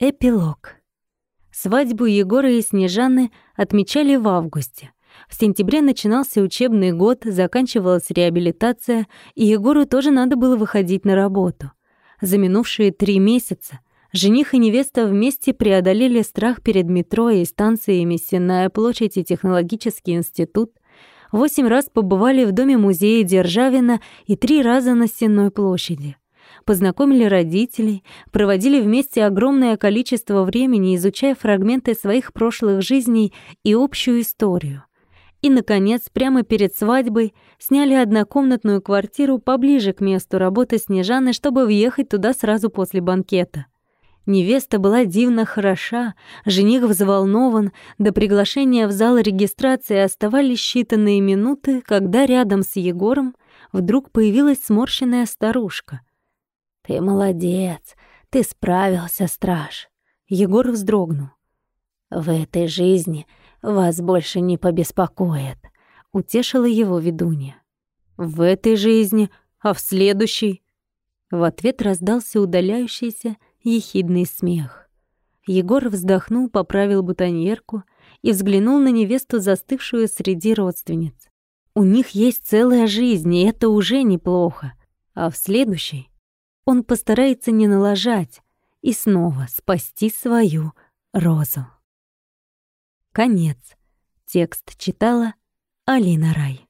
Эпилог. Свадьбу Егора и Снежаны отмечали в августе. В сентябре начинался учебный год, заканчивалась реабилитация, и Егору тоже надо было выходить на работу. За минувшие три месяца жених и невеста вместе преодолели страх перед метро и станциями Сенная площадь и Технологический институт, восемь раз побывали в доме музея Державина и три раза на Сенной площади познакомили родителей, проводили вместе огромное количество времени, изучая фрагменты своих прошлых жизней и общую историю. И, наконец, прямо перед свадьбой сняли однокомнатную квартиру поближе к месту работы Снежаны, чтобы въехать туда сразу после банкета. Невеста была дивно хороша, жених взволнован, до приглашения в зал регистрации оставались считанные минуты, когда рядом с Егором вдруг появилась сморщенная старушка. «Ты молодец, ты справился, страж!» Егор вздрогнул. «В этой жизни вас больше не побеспокоит», — утешила его ведунья. «В этой жизни, а в следующей?» В ответ раздался удаляющийся ехидный смех. Егор вздохнул, поправил бутоньерку и взглянул на невесту, застывшую среди родственниц. У них есть целая жизнь, и это уже неплохо. А в следующей он постарается не налажать и снова спасти свою розу. Конец. Текст читала Алина Рай.